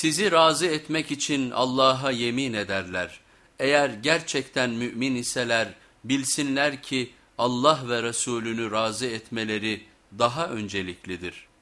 Sizi razı etmek için Allah'a yemin ederler. Eğer gerçekten mümin iseler bilsinler ki Allah ve Resulünü razı etmeleri daha önceliklidir.''